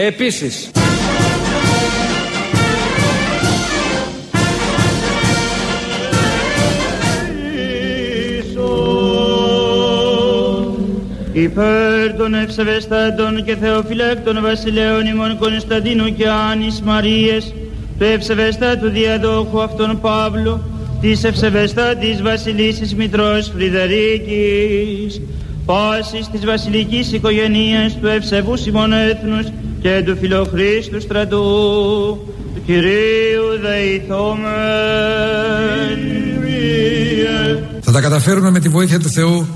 Επίσης, Υπέρ των ευσεβεστάτων και θεοφυλάκτων βασιλέων ημών Κωνσταντίνου και Άνης Μαρίες, του ευσεβεστάτου διαδόχου αυτών Παύλου, της ευσεβεστάτης βασιλίσης Μητρός Φρυδερίκης, πάσης της βασιλικής οικογενείας του ευσεβούς ημών έθνους και του φιλοχρίστου στρατού, του Κυρίου δεηθόμεν. Θα τα καταφέρουμε με τη βοήθεια του Θεού.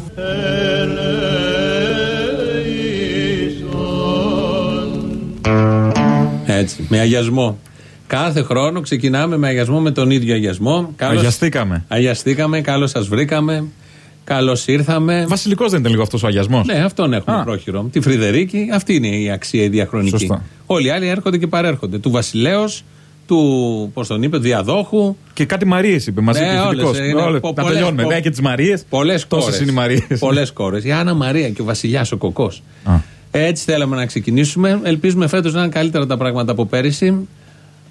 Έτσι, με αγιασμό. Κάθε χρόνο ξεκινάμε με αγιασμό με τον ίδιο αγιασμό. Καλώς... Αγιαστήκαμε. Αγιαστήκαμε, καλώς σας βρήκαμε. Καλώς ήρθαμε. Βασιλικός δεν ήταν λίγο αυτός ο αγιασμός. Ναι, αυτόν έχουμε Α. πρόχειρο. Τη Φρυδερίκη, αυτή είναι η αξία η διαχρονική. Σωστά. Όλοι οι άλλοι έρχονται και παρέρχονται. Του Βασιλέως, του, πώς τον είπε, Διαδόχου. Και κάτι Μαρίες είπε μαζί Ναι, τους όλες, θηλυκός. είναι Όλες. πο- Να πολλές- τελειώνουμε. πο- Ναι, και τις Μαρίες. Πολλές κόρες. Τόσε είναι οι Μαρίες. Πολλές κόρες. Η Άννα Μαρία και ο Βασιλιάς ο Κοκός. Α. Έτσι θέλαμε να ξεκινήσουμε. Ελπίζουμε φέτος να είναι καλύτερα τα πράγματα από πέρυσι.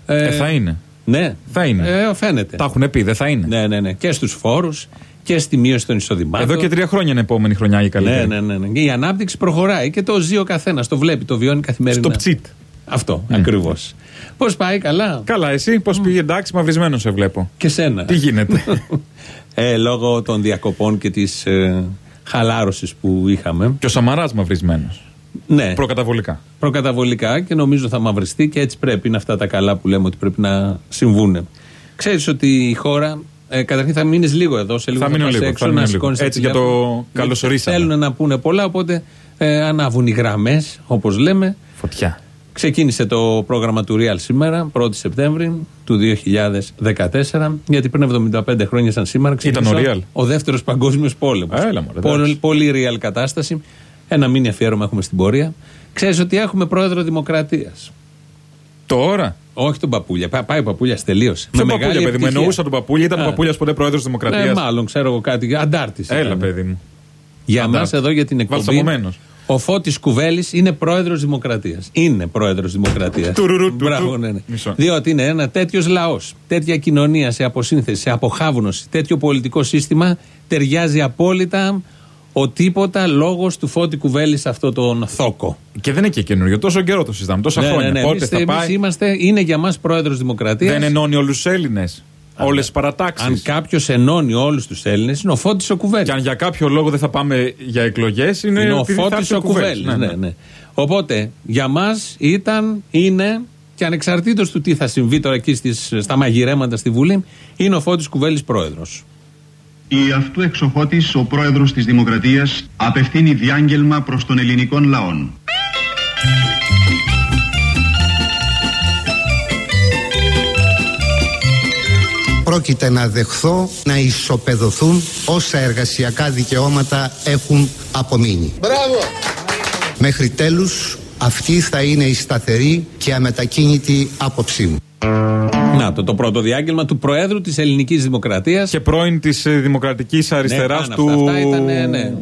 Ε, θα είναι. Ναι. Θα είναι. Ε, φαίνεται. Τα έχουν πει, δεν θα είναι. Ναι, ναι, ναι. Και στους φόρους και στη μείωση των εισοδημάτων. Εδώ και τρία χρόνια είναι επόμενη χρονιά η καλύτερη. Ναι, ναι, ναι, ναι. Και η ανάπτυξη προχωράει και το ζει ο καθένας. Το βλέπει, το βιώνει καθημερινά. Στο ψιτ. Αυτό ακριβώς. Πώς πάει, καλά; Καλά, εσύ πώς πήγε, εντάξει, μαυρισμένος σε βλέπω. Και σένα. Τι γίνεται; ε, λόγω των διακοπών και της ε, χαλάρωσης που είχαμε. και ο Σαμαράς μαυρισμένος. Ναι, Προκαταβολικά. προκαταβολικά και νομίζω θα μαυριστεί και έτσι πρέπει. Είναι αυτά τα καλά που λέμε ότι πρέπει να συμβούν. Ξέρεις ότι η χώρα. Ε, καταρχήν θα μείνεις λίγο εδώ, σε λίγο Θα μείνω πας λίγο, έξω θα να μείνω σηκώνεις λίγο. τα Έτσι για το τηλέφωνα. καλωσορίσαμε. Θέλουν να πούνε πολλά, οπότε ε, ανάβουν οι γραμμές, όπως λέμε. Φωτιά. Ξεκίνησε το πρόγραμμα του Real σήμερα, 1η Σεπτέμβρη του 2014, γιατί πριν 75 χρόνια σαν σήμερα Ήταν ξεκίνησε ο Real. ο δεύτερος παγκόσμιος πόλεμος. Έλα, μωρέ, πολύ, εντάξει. πολύ real κατάσταση. Ένα μήνυ αφιέρωμα έχουμε στην πορεία. Ξέρεις ότι έχουμε πρόεδρο Δημοκρατίας. Τώρα; Όχι τον Παπούλια. Πά- Πάει ο Παπούλιας, τελείωσε. Ποιο Με παππούλια, μεγάλη παιδί μου. ευτυχία. Εννοούσα τον παππούλια. Ήταν ο Α. παππούλια ποτέ πρόεδρος της Ε, Δημοκρατίας. μάλλον ξέρω εγώ κάτι. Αντάρτη. Έλα, παιδί μου. Για μας Αντάρτη. εδώ για την εκπομπή. Βαλσαμωμένος. Ο Φώτης Κουβέλης είναι πρόεδρος Δημοκρατίας. Είναι πρόεδρος Δημοκρατίας. Τουρουρου, του, Μπράβο, του. ναι, ναι. Μισό. Διότι είναι ένα τέτοιος λαός, τέτοια κοινωνία σε αποσύνθεση, σε αποχάβνωση, τέτοιο πολιτικό σύστημα ταιριάζει απόλυτα ο τίποτα λόγος του Φώτη Κουβέλη σε αυτό τον θόκο. Και δεν είναι και καινούριο. Τόσο καιρό το συζητάμε. Τόσα Ναι, χρόνια. ναι, ναι. Πότε Εμείς- θα εμείς πάει; είμαστε, είναι για μας πρόεδρος Δημοκρατίας. Δεν ενώνει όλους τους Έλληνες. Όλες τις παρατάξεις. Αν κάποιος ενώνει όλους τους Έλληνες, είναι ο Φώτης ο Κουβέλης. Και αν για κάποιο λόγο δεν θα πάμε για εκλογές, είναι, Είναι ο επειδή θα Φώτης έρθει ο Κουβέλης. Ναι, ναι. Οπότε για μας ήταν, είναι και ανεξαρτήτως του τι θα συμβεί τώρα εκεί στις, στα μαγειρέματα στη Βουλή, είναι ο Φώτης Κουβέλης πρόεδρος. Η αυτού εξοχώτης ο πρόεδρος της Δημοκρατίας απευθύνει διάγγελμα προς τον ελληνικών λαόν. πρόκειται να δεχθώ να ισοπεδωθούν όσα εργασιακά δικαιώματα έχουν απομείνει. Μπράβο! Μέχρι τέλους αυτή θα είναι η σταθερή και αμετακίνητη άποψή μου. Να το, το πρώτο διάγγελμα του Προέδρου της Ελληνικής Δημοκρατίας. Και πρώην της Δημοκρατικής Αριστεράς πάνω του. αυτά. Αυτά ήτανε, ναι.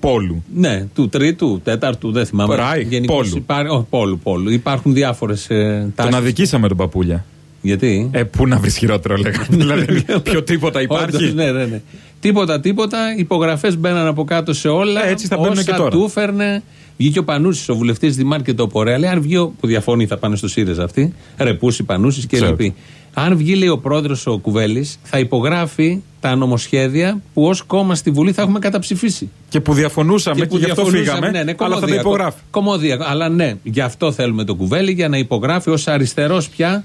Πόλου. Ναι, του τρίτου, τέταρτου, δεν θυμάμαι. Ράι, Γενικώς Πόλου. υπά- όχι, πόλου, πόλου. Υπάρχουν διάφορες ε, τάσεις. Τον αδικήσαμε τον παππούλια. Γιατί; Ε, πού να βρεις χειρότερο, λέγανε. δηλαδή, πιο τίποτα υπάρχει. Όντως, ναι, ναι, ναι. Τίποτα, τίποτα. Υπογραφές μπαίναν από κάτω σε όλα. Ε, έτσι θα μπαίνουν Όσα και τώρα. του φέρνε. Βγήκε ο Πανούσης, ο βουλευτής Δημάρ και το Πορέα. Λέει: Αν βγει, ο, που διαφωνεί, θα πάνε στο ΣΥΡΙΖΑ αυτή. Ρεπούση, Πανούσης και Ξέρω. λοιποί. Αν βγει, λέει ο πρόεδρος ο Κουβέλης, θα υπογράφει τα νομοσχέδια που ως κόμμα στη Βουλή θα έχουμε καταψηφίσει. Και που διαφωνούσαμε και, που γι' αυτό διαφωνούσαμε, φύγαμε. ναι, ναι, αλλά θα τα κομμωδία, υπογράφει. Κομμωδία. Αλλά ναι, γι' αυτό θέλουμε τον Κουβέλη, για να υπογράφει ως αριστερός πια.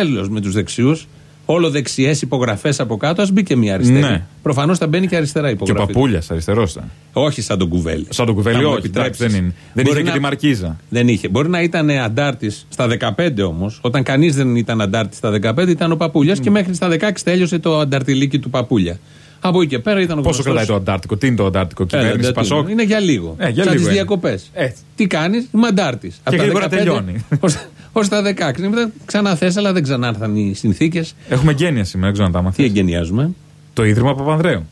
Έλεος με τους δεξιούς. Όλο δεξιές υπογραφές από κάτω, ας μπει και μια αριστερή. Ναι. Προφανώς θα μπαίνει και αριστερά Και ο υπογραφή. παππούλια αριστερός ήταν. Όχι σαν τον Κουβέλη. Σαν τον Κουβέλη, Θα μου όχι. επιτρέψεις. εντάξει, δεν είναι. Δεν Μπορεί είχε και να- τη Μαρκίζα. Δεν είχε. Μπορεί να ήταν αντάρτης στα 15 όμως, όταν κανείς δεν ήταν αντάρτης στα 15, ήταν ο Παπούλιας και μέχρι στα 16 τέλειωσε το ανταρτιλίκι του Παπούλια. Από εκεί και πέρα ήταν ο Πόσο γνωστός- κρατάει το Αντάρτικο, τι είναι το Αντάρτικο, Έλα, κυβέρνηση εντάξει, Πασόκ; Είναι για λίγο. Ε, για Σαν λίγο τις είναι. διακοπές. Έτσι. Τι κάνεις, είμαι αντάρτης. γρήγορα τελειώνει. Ω τα 16. Μετά ξαναθέ, αλλά δεν ξανάρθαν οι συνθήκες. Έχουμε γένεια σήμερα, δεν ξέρω να τα Τι μάθει. εγκαινιάζουμε. Το Ίδρυμα Παπανδρέου.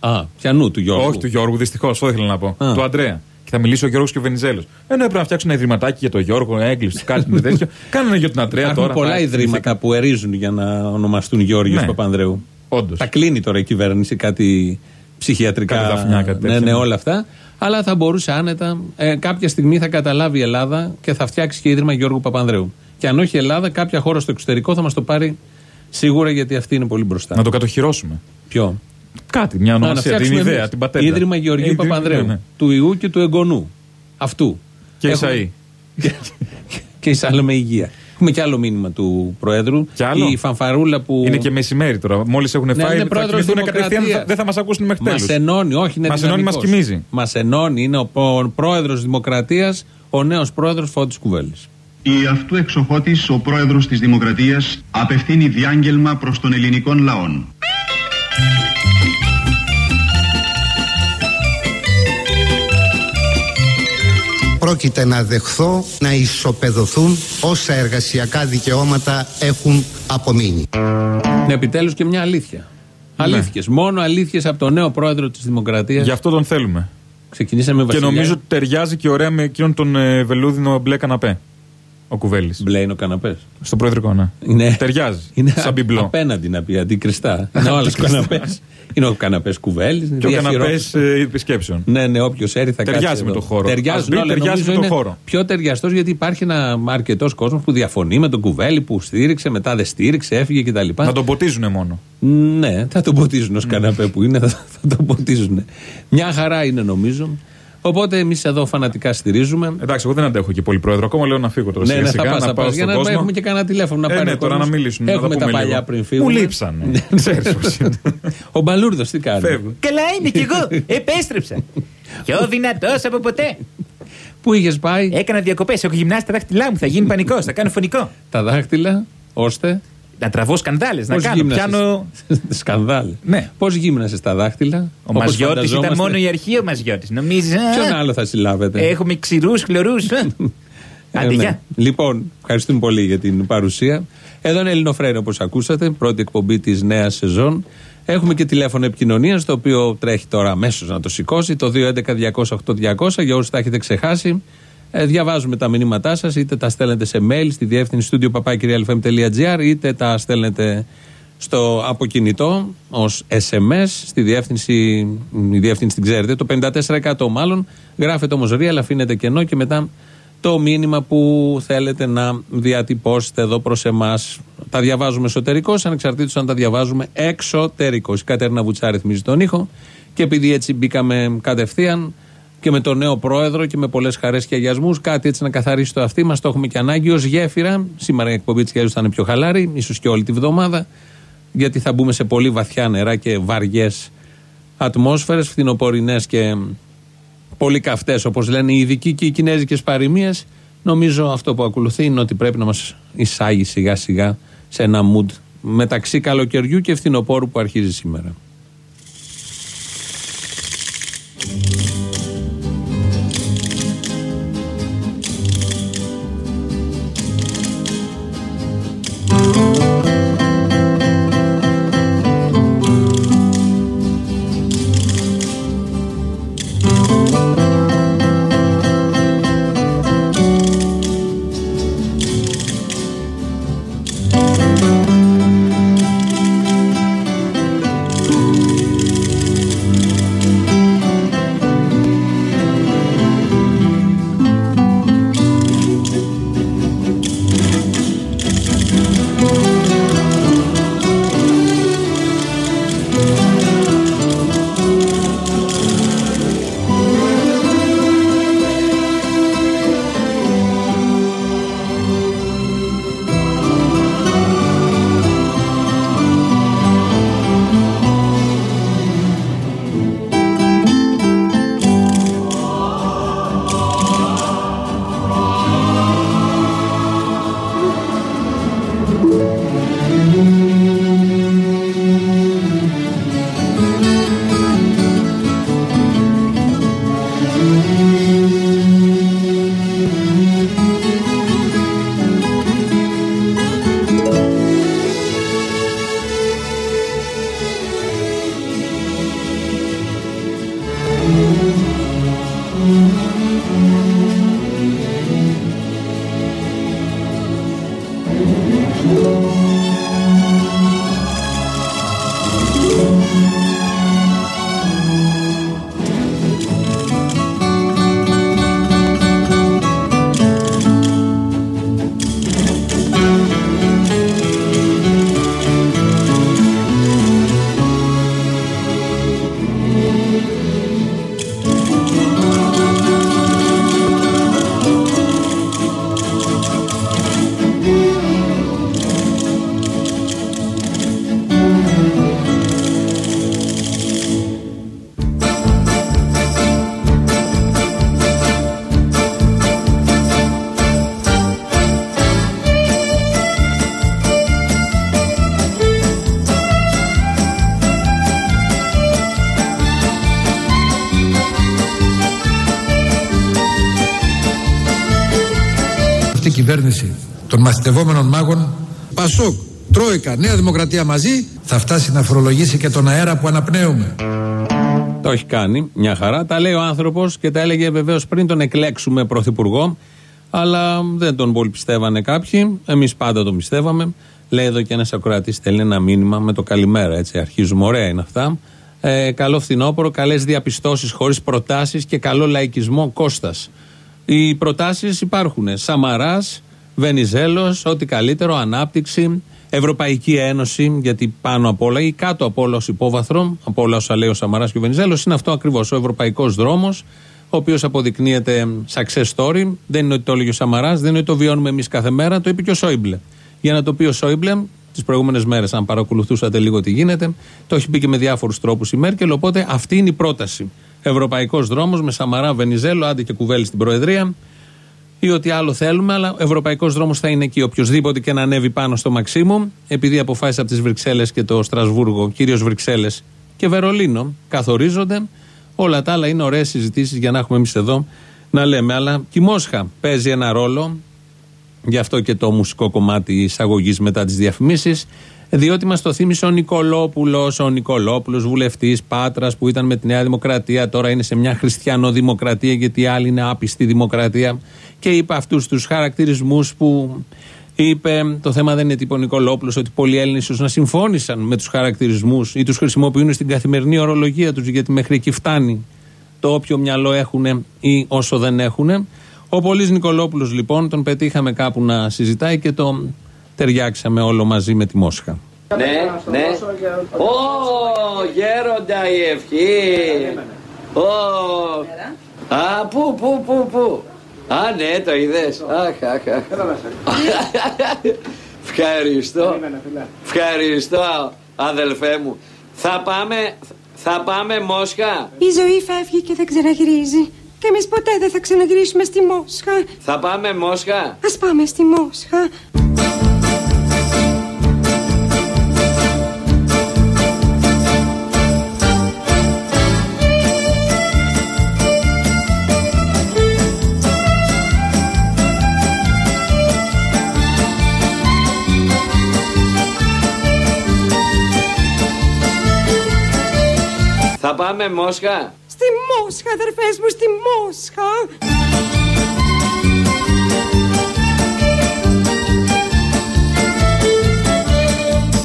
Α, πιανού του Γιώργου. Όχι του Γιώργου, δυστυχώς, αυτό ήθελα να πω. Α. Του Αντρέα. Και θα μιλήσει ο Γιώργος και ο Βενιζέλος. Ενώ έπρεπε να φτιάξουν ένα ιδρυματάκι για τον Γιώργο, έγκληση, κάτι τέτοιο. Κάνανε για την Αντρέα Υπάρχουν τώρα. πολλά πάει, ιδρύματα θυμηθήκα. που ερίζουν για να ονομαστούν Γιώργιο Ναι. Παπανδρέου. Όντως. Τα κλείνει τώρα η κυβέρνηση κάτι ψυχιατρικά. Κάτι δαφνιά, κάτι ναι, τέτοιο, ναι, ναι. όλα αυτά. Αλλά θα μπορούσε άνετα. Ε, κάποια στιγμή θα καταλάβει η Ελλάδα και θα φτιάξει και ίδρυμα Γιώργου Παπανδρέου. Και αν όχι η Ελλάδα, κάποια χώρα στο εξωτερικό θα μας το πάρει σίγουρα γιατί αυτή είναι πολύ μπροστά. Να το κατοχυρώσουμε. Ποιο; Κάτι, μια Να, να ονομασία, την φτιάξουμε ιδέα, εμείς. την πατέντα. Ίδρυμα Γεωργίου Ίδρυμα, Παπανδρέου. ναι, ναι. Του ιού και του εγγονού. Αυτού. Και Έχουμε- Ισαΐ. και εισάλλω με υγεία. Έχουμε και άλλο μήνυμα του Προέδρου. Κι άλλο; Η φανφαρούλα που. Είναι και μεσημέρι τώρα. Μόλις έχουν Ναι, φάει, είναι θα πρόεδρος κοιμηθούν Δημοκρατίας. κατευθείαν. θα- Δεν θα μας ακούσουν μέχρι Μας τέλους. ενώνει, όχι, είναι Μας ενώνει, μας κοιμίζει. Μας ενώνει, είναι ο πρόεδρος Δημοκρατίας, ο νέος πρόεδρος Φώτης Κουβέλης. Η αυτού εξοχώτης ο πρόεδρος της Δημοκρατίας απευθύνει διάγγελμα προς τον ελληνικών λαόν. Πρόκειται να δεχθώ να ισοπεδωθούν όσα εργασιακά δικαιώματα έχουν απομείνει. Ναι, επιτέλους και μια αλήθεια. Αλήθειες. Μόνο αλήθειες από τον νέο πρόεδρο της Δημοκρατίας. Γι' αυτό τον θέλουμε. Ξεκινήσαμε με Και Βασιλιά. νομίζω ότι ταιριάζει και ωραία με εκείνον τον ε, βελούδινο μπλε καναπέ. Ο Κουβέλης. Μπλε είναι ο καναπές. Στο προεδρικό, ναι. Είναι... Ταιριάζει. Είναι σαν α- μπιμπλό. απέναντι να πει, αντί κρυστά. είναι ο άλλο καναπές. Είναι ο καναπές κουβέλης. Και ο καναπές ε, επισκέψεων. Ναι, ναι, όποιος έρθει θα Ταιριάζει κάτσει με εδώ. το χώρο. Ας Ταιριάζει, μπει, ναι, αλλά ταιριάζει νομίζω με το είναι χώρο. Πιο ταιριαστός γιατί υπάρχει ένα αρκετός κόσμος που διαφωνεί με τον κουβέλη που στήριξε, μετά δεν στήριξε, έφυγε κτλ. Να τον ποτίζουν μόνο. Ναι, θα τον ποτίζουν ως καναπέ που είναι, θα, θα τον ποτίζουν. Μια χαρά είναι νομίζω. Οπότε εμείς εδώ φανατικά στηρίζουμε. Εντάξει, εγώ δεν αντέχω και πολύ πρόεδρο. Ακόμα λέω να φύγω τώρα Ναι, σιγά ναι, θα σιγά, πας, να θα πάω πας, για στον να κόσμο. έχουμε και κανένα τηλέφωνο να Ε, πάρει ναι, ο τώρα να κόσμος. μιλήσουν. να Έχουμε τα πούμε παλιά λίγο. πριν φύγουν. Μου λείψανε. Ξέρεις πώς είναι. Ο Μπαλούρδος τι κάνει; Φεύγουν. Καλά είμαι κι εγώ. Επέστρεψα. Πιο δυνατός από ποτέ. Πού είχες πάει; Έκανα διακοπές. Έχω γυμνάσει τα δάχτυλά μου. Θα γίνει πανικός. Θα κάνω φωνικό. τα δάχτυλα, ώστε. Να τραβώ σκανδάλες. Να Πώς κάνω. γύμνασες; Πιάνω. Σκανδάλ. Ναι. Πώς γύμνασες τα δάχτυλα; Ο όπως Μαζιώτης ήταν φανταζόμαστε. μόνο η αρχή ο Μαζιώτης. Νομίζεις. Ποιον άλλο θα συλλάβετε; Έχουμε ξηρούς, χλωρούς. Ε, Άντε, ναι. γεια. Λοιπόν, ευχαριστούμε πολύ για την παρουσία. Εδώ είναι Ελληνοφρένο, όπως ακούσατε, πρώτη εκπομπή της νέας σεζόν. Έχουμε και τηλέφωνο επικοινωνίας, το οποίο τρέχει τώρα αμέσως να το σηκώσει, το 211-200-8200, για όσους τα έχετε ξεχάσει. Ε, διαβάζουμε τα μηνύματά σας, είτε τα στέλνετε σε mail στη διεύθυνση studio papakirialfm.gr, είτε τα στέλνετε στο αποκινητό ως SMS στη διεύθυνση, η διεύθυνση την ξέρετε, το 54% μάλλον. Γράφετε όμως real, αφήνετε κενό και μετά το μήνυμα που θέλετε να διατυπώσετε εδώ προς εμάς. Τα διαβάζουμε εσωτερικώς, ανεξαρτήτως αν τα διαβάζουμε εξωτερικώς. Η Κατέρνα Βουτσά ρυθμίζει τον ήχο και επειδή έτσι μπήκαμε κατευθείαν και με τον νέο πρόεδρο και με πολλές χαρές και αγιασμούς, κάτι έτσι να καθαρίσει το αυτί μας, το έχουμε και ανάγκη ως γέφυρα. Σήμερα η εκπομπή της Γέρου θα είναι πιο χαλάρη, ίσως και όλη τη βδομάδα, γιατί θα μπούμε σε πολύ βαθιά νερά και βαριές ατμόσφαιρες, φθινοπορεινές και πολύ καυτές, όπως λένε οι ειδικοί και οι κινέζικες παροιμίες. Νομίζω αυτό που ακολουθεί είναι ότι πρέπει να μας εισάγει σιγά σιγά σε ένα mood μεταξύ καλοκαιριού και φθινοπόρου που αρχίζει σήμερα. Των μαθητευόμενων μάγων Πασόκ, Τρόικα, Νέα Δημοκρατία μαζί θα φτάσει να φορολογήσει και τον αέρα που αναπνέουμε. Το έχει κάνει μια χαρά. Τα λέει ο άνθρωπος και τα έλεγε βεβαίως πριν τον εκλέξουμε πρωθυπουργό. Αλλά δεν τον πολύ πιστεύανε κάποιοι. Εμείς πάντα τον πιστεύαμε. Λέει εδώ και ένας ακροατής στέλνει ένα μήνυμα με το καλημέρα. Έτσι αρχίζουμε. Ωραία είναι αυτά. Ε, καλό φθινόπωρο, καλές διαπιστώσεις χωρίς προτάσεις και καλό λαϊκισμό Κώστας. Οι προτάσεις υπάρχουν. Σαμαράς, Βενιζέλος, ό,τι καλύτερο, ανάπτυξη, Ευρωπαϊκή Ένωση, γιατί πάνω απ' όλα ή κάτω απ' όλα ως υπόβαθρο, από όλα όσα λέει ο Σαμαράς και ο Βενιζέλος, είναι αυτό ακριβώς. Ο Ευρωπαϊκός δρόμος, ο οποίος αποδεικνύεται success story. Δεν είναι ότι το έλεγε ο Σαμαράς, δεν είναι ότι το βιώνουμε εμείς κάθε μέρα, το είπε και ο Σόιμπλε. Για να το πει ο Σόιμπλε, τις προηγούμενες μέρες, αν παρακολουθούσατε λίγο τι γίνεται, το έχει πει και με διάφορους τρόπους η Μέρκελ. Οπότε αυτή είναι η πρόταση. Ευρωπαϊκός δρόμος με Σαμαρά, Βενιζέλο, άντε και κουβέλη στην Προεδρία ή ό,τι άλλο θέλουμε, αλλά ο ευρωπαϊκός δρόμος θα είναι εκεί. Οποιοδήποτε και να ανέβει πάνω στο Μαξίμου, επειδή αποφάσισε από τις Βρυξέλλες και το Στρασβούργο, κυρίως Βρυξέλλες και Βερολίνο, καθορίζονται. Όλα τα άλλα είναι ωραίες συζητήσεις για να έχουμε εμείς εδώ να λέμε. Αλλά και η Μόσχα παίζει ένα ρόλο, γι' αυτό και το μουσικό κομμάτι εισαγωγής μετά τις διαφημίσεις. Διότι μας το θύμισε ο Νικολόπουλος, ο Νικολόπουλος, βουλευτής Πάτρας που ήταν με τη Νέα Δημοκρατία, τώρα είναι σε μια χριστιανοδημοκρατία, γιατί η άλλη είναι άπιστη δημοκρατία. Και είπε αυτούς τους χαρακτηρισμούς που είπε. Το θέμα δεν είναι τύπο Νικολόπουλος, ότι πολλοί Έλληνες ίσως να συμφώνησαν με τους χαρακτηρισμούς ή τους χρησιμοποιούν στην καθημερινή ορολογία τους, γιατί μέχρι εκεί φτάνει το όποιο μυαλό έχουν ή όσο δεν έχουν. Ο Πολύς Νικολόπουλος λοιπόν τον πετύχαμε κάπου να συζητάει και τον ταιριάξαμε όλο μαζί με τη Μόσχα. Ναι, ναι. Ω, γέροντα η ευχή. Ω. Α, πού, πού, πού, πού. Α, ναι, το είδες. Αχ, αχ, αχ. Ευχαριστώ. Ευχαριστώ, αδελφέ μου. Θα πάμε, θα πάμε Μόσχα; Η ζωή φεύγει και δεν ξαναγυρίζει. Και εμείς ποτέ δεν θα ξαναγυρίσουμε στη Μόσχα. Θα πάμε Μόσχα; Α πάμε στη Μόσχα. Πάμε Μόσχα. Στη Μόσχα, αδερφές μου, στη Μόσχα.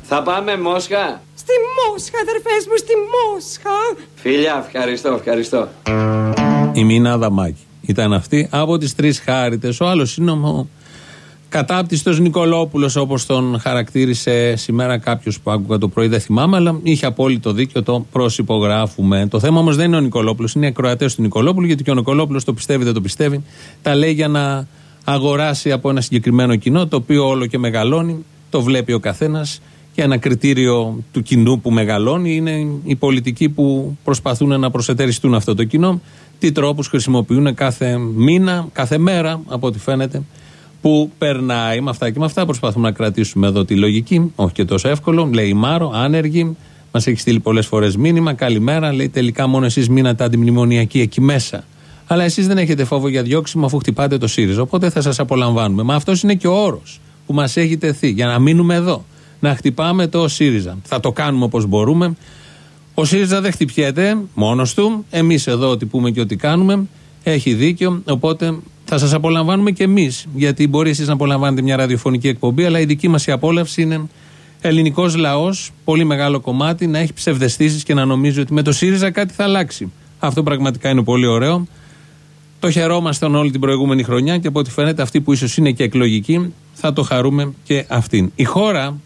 Θα πάμε Μόσχα. Στη Μόσχα, αδερφές μου, στη Μόσχα. Φίλια, ευχαριστώ, ευχαριστώ. Η Μίνα Αδαμάκη ήταν αυτή από τις τρεις χάρητε. Ο άλλος είναι ο κατάπτυστος Νικολόπουλος, όπως τον χαρακτήρισε σήμερα κάποιος που άκουγα το πρωί, δεν θυμάμαι, αλλά είχε απόλυτο δίκιο, το προσυπογράφουμε. Το θέμα όμως δεν είναι ο Νικολόπουλος, είναι οι ακροατές του Νικολόπουλου, γιατί και ο Νικολόπουλος το πιστεύει, δεν το πιστεύει. Τα λέει για να αγοράσει από ένα συγκεκριμένο κοινό, το οποίο όλο και μεγαλώνει, το βλέπει ο καθένας. Και ένα κριτήριο του κοινού που μεγαλώνει είναι οι πολιτικοί που προσπαθούν να προσετεριστούν αυτό το κοινό. Τι τρόπους χρησιμοποιούν κάθε μήνα, κάθε μέρα, από ό,τι φαίνεται, που περνάει. Με αυτά και με αυτά προσπαθούμε να κρατήσουμε εδώ τη λογική. Όχι και τόσο εύκολο. Λέει η Μάρο, άνεργη. Μας έχει στείλει πολλές φορές μήνυμα. Καλημέρα. Λέει τελικά μόνο εσείς μείνατε αντιμνημονιακοί εκεί μέσα. Αλλά εσείς δεν έχετε φόβο για διώξιμο αφού χτυπάτε το ΣΥΡΙΖΑ. Οπότε θα σας απολαμβάνουμε. Μα αυτός είναι και ο όρος που μας έχει τεθεί για να μείνουμε εδώ. Να χτυπάμε το ΣΥΡΙΖΑ. Θα το κάνουμε όπως μπορούμε. Ο ΣΥΡΙΖΑ δεν χτυπιέται μόνος του. Εμείς εδώ ό,τι πούμε και ό,τι κάνουμε. Έχει δίκιο. Οπότε θα σας απολαμβάνουμε και εμείς. Γιατί μπορεί εσείς να απολαμβάνετε μια ραδιοφωνική εκπομπή, αλλά η δική μας η απόλαυση είναι ελληνικός λαός, πολύ μεγάλο κομμάτι, να έχει ψευδεστήσεις και να νομίζει ότι με το ΣΥΡΙΖΑ κάτι θα αλλάξει. Αυτό πραγματικά είναι πολύ ωραίο. Το χαιρόμασταν όλη την προηγούμενη χρονιά και από ό,τι φαίνεται αυτοί που ίσως είναι και εκλογικοί θα το χαρούμε και αυτήν. Η χώρα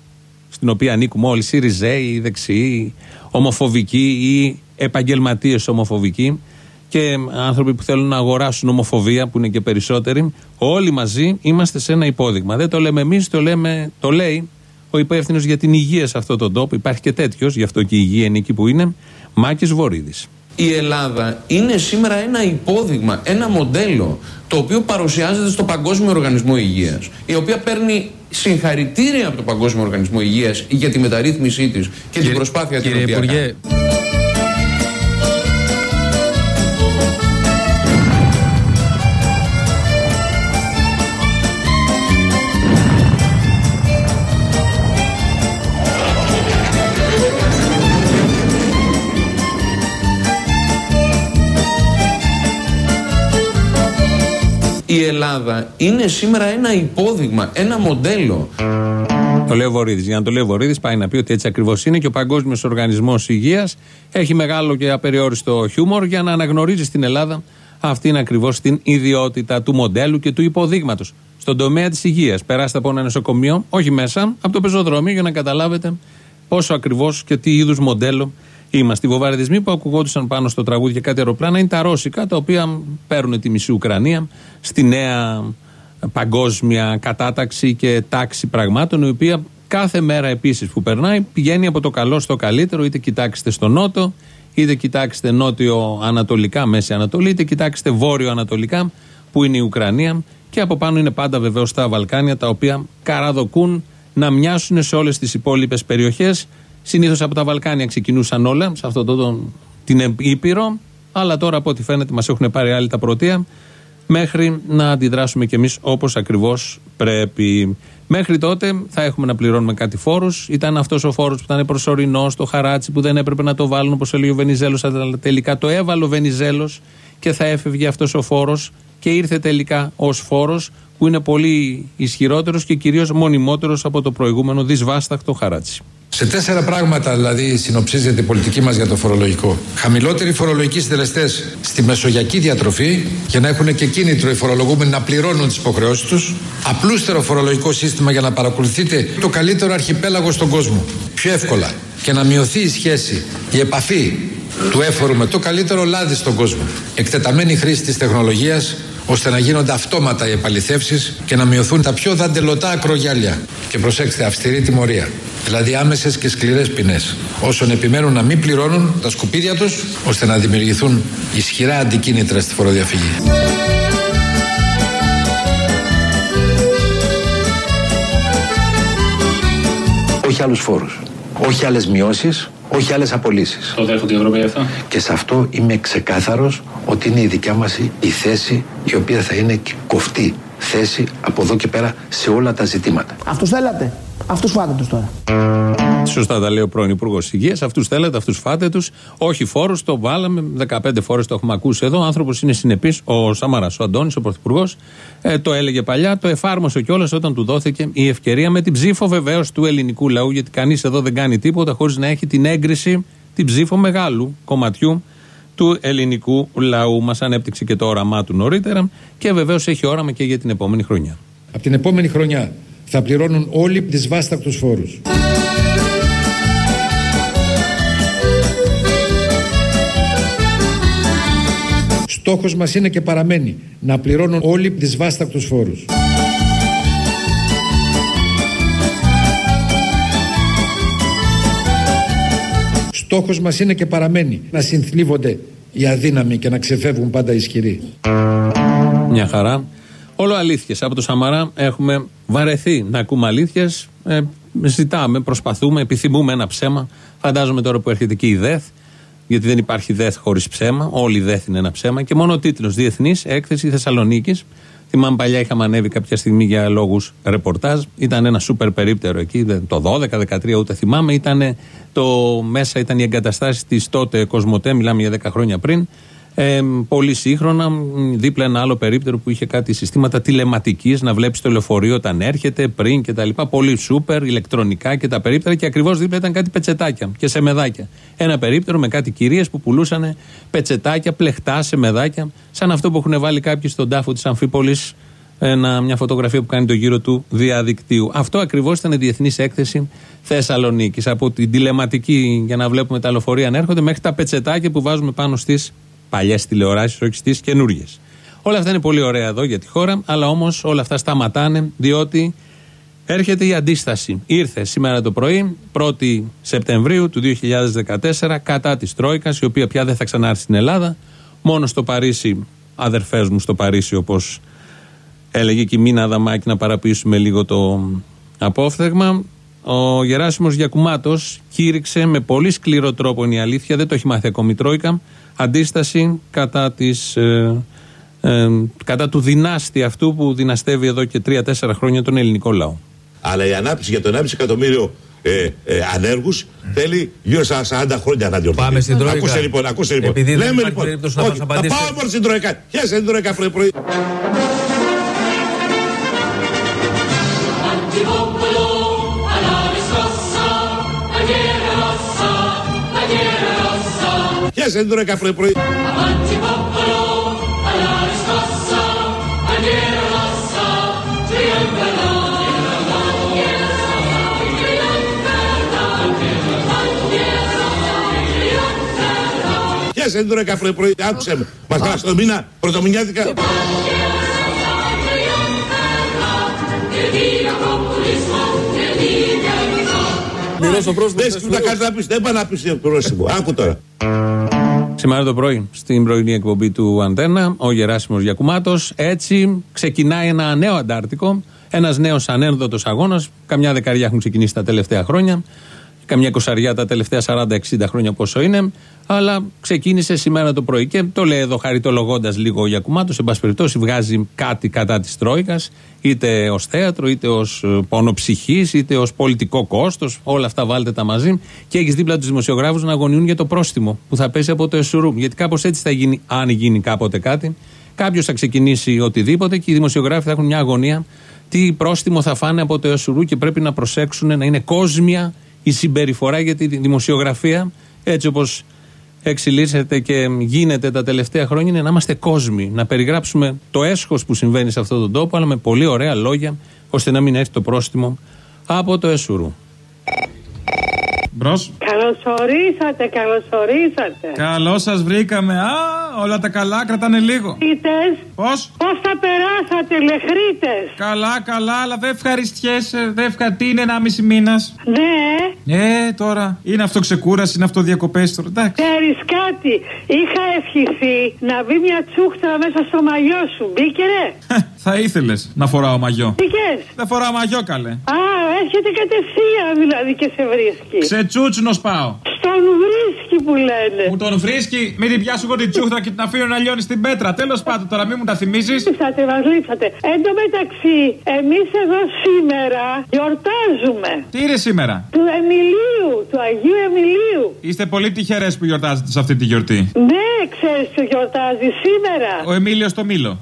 στην οποία ανήκουμε όλοι, ΣΥΡΙΖΑΙ, δεξιοί, ομοφοβικοί ή επαγγελματίες ομοφοβικοί και άνθρωποι που θέλουν να αγοράσουν ομοφοβία, που είναι και περισσότεροι, όλοι μαζί είμαστε σε ένα υπόδειγμα. Δεν το λέμε εμείς, το, λέμε, το λέει ο υπεύθυνος για την υγεία σε αυτόν τον τόπο. Υπάρχει και τέτοιος, γι' αυτό και η υγεία είναι εκεί που είναι, Μάκης Βορύδης. Η Ελλάδα είναι σήμερα ένα υπόδειγμα, ένα μοντέλο το οποίο παρουσιάζεται στο Παγκόσμιο Οργανισμό Υγείας η οποία παίρνει συγχαρητήρια από το Παγκόσμιο Οργανισμό Υγείας για τη μεταρρύθμισή της και την προσπάθεια την οποία η Ελλάδα είναι σήμερα ένα υπόδειγμα, ένα μοντέλο. Το λέει ο Βορύδης. Για να το λέει ο Βορύδης, πάει να πει ότι έτσι ακριβώς είναι και ο Παγκόσμιος Οργανισμός Υγείας έχει μεγάλο και απεριόριστο χιούμορ για να αναγνωρίζει στην Ελλάδα αυτήν ακριβώς την ιδιότητα του μοντέλου και του υποδείγματος. Στον τομέα της υγείας. Περάστε από ένα νοσοκομείο, όχι μέσα, από το πεζοδρόμιο για να καταλάβετε πόσο ακριβώς και τι είδους μοντέλο είμαστε. Οι βομβαρδισμοί που ακουγόντουσαν πάνω στο τραγούδι και κάτι αεροπλάνα είναι τα ρώσικα, τα οποία παίρνουν τη μισή Ουκρανία στη νέα παγκόσμια κατάταξη και τάξη πραγμάτων, η οποία κάθε μέρα επίσης που περνάει πηγαίνει από το καλό στο καλύτερο, είτε κοιτάξετε στο νότο, είτε κοιτάξετε νότιο-ανατολικά, Μέση Ανατολή, είτε κοιτάξετε βόρειο-ανατολικά, που είναι η Ουκρανία. Και από πάνω είναι πάντα βεβαίως τα Βαλκάνια, τα οποία καραδοκούν να μοιάσουν σε όλες τις υπόλοιπες περιοχές Συνήθως από τα Βαλκάνια ξεκινούσαν όλα, σε αυτό το, το, την Ήπειρο, αλλά τώρα από ό,τι φαίνεται μας έχουν πάρει άλλοι τα πρωτεία, μέχρι να αντιδράσουμε κι εμείς όπως ακριβώς πρέπει. Μέχρι τότε θα έχουμε να πληρώνουμε κάτι φόρους. Ήταν αυτός ο φόρος που ήταν προσωρινός, το χαράτσι που δεν έπρεπε να το βάλουν, όπως έλεγε ο Βενιζέλος, αλλά τελικά το έβαλε ο Βενιζέλος και θα έφευγε αυτός ο φόρος και ήρθε τελικά ως φόρος που είναι πολύ ισχυρότερος και κυρίως μονιμότερος από το προηγούμενο δυσβάσταχτο χαράτσι. Σε τέσσερα πράγματα δηλαδή συνοψίζεται η πολιτική μας για το φορολογικό. Χαμηλότεροι φορολογικοί συντελεστέ στη μεσογειακή διατροφή για να έχουν και κίνητρο οι φορολογούμενοι να πληρώνουν τις υποχρεώσεις τους. Απλούστερο φορολογικό σύστημα για να παρακολουθείτε το καλύτερο αρχιπέλαγο στον κόσμο. Πιο εύκολα. Και να μειωθεί η σχέση, η επαφή του έφορου με το καλύτερο λάδι στον κόσμο. Εκτεταμένη χρήση της τεχνολογίας ώστε να γίνονται αυτόματα οι επαληθεύσεις και να μειωθούν τα πιο δαντελωτά ακρογιάλια. Και προσέξτε, αυστηρή τιμωρία. Δηλαδή άμεσες και σκληρές ποινές. Όσων επιμένουν να μην πληρώνουν τα σκουπίδια τους, ώστε να δημιουργηθούν ισχυρά αντικίνητρα στη φοροδιαφυγή. Όχι άλλους φόρους. Όχι άλλες μειώσεις, όχι άλλες απολύσεις. Το δέχονται οι Ευρωπαίοι αυτό. Και σε αυτό είμαι ξεκάθαρος ότι είναι η δικιά μας η θέση η οποία θα είναι κοφτή θέση από εδώ και πέρα σε όλα τα ζητήματα. Αυτούς θέλατε; Αυτούς φάτε τους τώρα. Σωστά τα λέει ο πρώην Υπουργός Υγείας. Αυτούς θέλετε, αυτούς φάτε τους. Όχι φόρους, το βάλαμε. 15 φορές το έχουμε ακούσει εδώ. Ο άνθρωπος είναι συνεπής. Ο Σαμαράς, ο Αντώνης, ο Πρωθυπουργός, ε, το έλεγε παλιά. Το εφάρμοσε κιόλας όταν του δόθηκε η ευκαιρία με την ψήφο βεβαίως του ελληνικού λαού. Γιατί κανείς εδώ δεν κάνει τίποτα χωρίς να έχει την έγκριση, την ψήφο μεγάλου κομματιού του ελληνικού λαού. Μας ανέπτυξε και το όραμά του νωρίτερα και βεβαίως έχει όραμα και για την επόμενη χρονιά. Από την επόμενη χρονιά θα πληρώνουν όλοι τις βάστακτους φόρους. Στόχος μας είναι και παραμένει να πληρώνουν όλοι τις βάστακτους φόρους. Στόχος μας είναι και παραμένει να συνθλίβονται οι αδύναμοι και να ξεφεύγουν πάντα ισχυροί. Μια χαρά. Όλο αλήθειες. Από το Σαμαρά έχουμε βαρεθεί να ακούμε αλήθειες. Ε, ζητάμε, προσπαθούμε, επιθυμούμε ένα ψέμα. Φαντάζομαι τώρα που έρχεται και η ΔΕΘ, γιατί δεν υπάρχει ΔΕΘ χωρίς ψέμα. Όλη η ΔΕΘ είναι ένα ψέμα. Και μόνο ο τίτλος Διεθνής Έκθεση Θεσσαλονίκης. Θυμάμαι παλιά είχαμε ανέβει κάποια στιγμή για λόγους ρεπορτάζ. Ήταν ένα σούπερ περίπτερο εκεί, το 12-13 ούτε θυμάμαι. Ήταν το, μέσα ήταν οι εγκαταστάσεις της τότε Κοσμοτέ, μιλάμε για 10 χρόνια πριν. Ε, πολύ σύγχρονα, μ, δίπλα ένα άλλο περίπτερο που είχε κάτι συστήματα τηλεματικής, να βλέπεις το λεωφορείο όταν έρχεται, πριν κτλ. Πολύ σούπερ, ηλεκτρονικά και τα περίπτερα και ακριβώς δίπλα ήταν κάτι πετσετάκια και σεμεδάκια. Ένα περίπτερο με κάτι κυρίες που πουλούσαν πετσετάκια, πλεχτά, σεμεδάκια, σαν αυτό που έχουν βάλει κάποιοι στον τάφο της Αμφίπολης ένα, μια φωτογραφία που κάνει το γύρο του διαδικτύου. Αυτό ακριβώς ήταν η διεθνής έκθεση Θεσσαλονίκης. Από την τηλεματική για να βλέπουμε τα λεωφορεία να έρχονται μέχρι τα πετσετάκια που βάζουμε πάνω στις παλιές τηλεοράσεις, όχι στις καινούριε. Όλα αυτά είναι πολύ ωραία εδώ για τη χώρα, αλλά όμως όλα αυτά σταματάνε διότι έρχεται η αντίσταση. Ήρθε σήμερα το πρωί, 1η Σεπτεμβρίου του 2014, κατά της Τρόικας, η οποία πια δεν θα ξανάρθει στην Ελλάδα. Μόνο στο Παρίσι, αδερφές μου στο Παρίσι, όπως έλεγε και η Μίνα Αδαμάκη να παραποιήσουμε λίγο το απόφθεγμα. Ο Γεράσιμος Γιακουμάτος κήρυξε με πολύ σκληρό τρόπο είναι η αλήθεια, δεν το έχει μάθει ακόμη η Τρόικα, αντίσταση κατά, της, ε, ε, κατά του δυνάστη αυτού που δυναστεύει εδώ και τρία-τέσσερα χρόνια τον ελληνικό λαό. Αλλά η ανάπτυξη για το 1,5 εκατομμύριο ε, ε, ανέργους θέλει γύρω στα 40 χρόνια να διορθωθεί. Πάμε στην Τρόικα. Ακούστε λοιπόν, ακούστε λοιπόν. Επειδή δεν Λέμε υπάρχει λοιπόν. περίπτωση να όχι, μας θα απαντήσετε. πάω μόνο στην Τρόικα. Χαίρεστε την Τρόικα πρωί-πρωί. Χαίρεστε την Τρόικα πρωί-πρωί. Χαίρεστε την Τρόικα πρωί-πρωί. Άκουσε με. Μας γράφει το μήνα πρωτομηνιάτικα. Πληρώσω πρόσωπο. Δες που τα κάνει να πεις. Δεν πάει να πεις το πρόσωπο. Άκου τώρα. Σήμερα το πρωί, στην πρωινή εκπομπή του Αντένα, ο Γεράσιμος Γιακουμάτος, έτσι ξεκινάει ένα νέο Αντάρτικο, ένας νέος ανένδοτος αγώνας, καμιά δεκαριά έχουν ξεκινήσει τα τελευταία χρόνια, καμιά κοσαριά τα τελευταία 40-60 χρόνια πόσο είναι, αλλά ξεκίνησε σήμερα το πρωί και το λέει εδώ χαριτολογώντας λίγο ο Γιακουμάτος, εν πάση περιπτώσει βγάζει κάτι κατά της Τρόικας, είτε ως θέατρο, είτε ως ε, πόνο ψυχής, είτε ως πολιτικό κόστος, όλα αυτά βάλτε τα μαζί και έχεις δίπλα τους δημοσιογράφους να αγωνιούν για το πρόστιμο που θα πέσει από το ΕΣΟΡΟΥ, γιατί κάπως έτσι θα γίνει, αν γίνει κάποτε κάτι, κάποιος θα ξεκινήσει οτιδήποτε και οι δημοσιογράφοι θα έχουν μια αγωνία τι πρόστιμο θα φάνε από το ΕΣΟΡΟΥ και πρέπει να προσέξουν να είναι κόσμια η συμπεριφορά για τη δημοσιογραφία έτσι όπως εξελίσσεται και γίνεται τα τελευταία χρόνια είναι να είμαστε κόσμοι, να περιγράψουμε το έσχος που συμβαίνει σε αυτόν τον τόπο αλλά με πολύ ωραία λόγια ώστε να μην έρθει το πρόστιμο από το ΕΣΟΡΟΥ. Μπρος. Καλωσορίσατε, καλωσορίσατε. Καλό σας βρήκαμε. Α, όλα τα καλά κρατάνε λίγο. Λεχρίτες. Πώς; Πώς τα περάσατε, λεχρίτες; Καλά, καλά, αλλά δεν ευχαριστιέσαι. Δεν ευχα... Τι είναι ένα μισή μήνας; Ναι, Ε, τώρα. Είναι αυτό ξεκούραση, είναι αυτό διακοπέ τώρα. Εντάξει. ξέρεις κάτι. Είχα ευχηθεί να μπει μια τσούχτρα μέσα στο μαγιό σου. Μπήκε ρε. Θα ήθελες να φοράω μαγιό. Μπήκες; Δεν φοράω μαγιό, καλέ. Α, έρχεται κατευθείαν δηλαδή και σε βρίσκει. Σε τσούτσουνος πάω. Στον βρίσκει που λένε. Μου τον βρίσκει, μην την πιάσω εγώ την τσούχτρα και την αφήνω να λιώνει στην πέτρα. Τέλος πάντων, τώρα μην μου τα θυμίζεις. Λείψατε, μας λείψατε. Εν τω μεταξύ, εμείς εδώ σήμερα γιορτάζουμε. Τι είναι σήμερα; Του Εμιλίου, του Αγίου Εμιλίου. Είστε πολύ τυχερές που γιορτάζετε σε αυτή τη γιορτή. Ναι, ξέρεις ποιο γιορτάζει σήμερα. Ο Εμίλιος το Μήλο.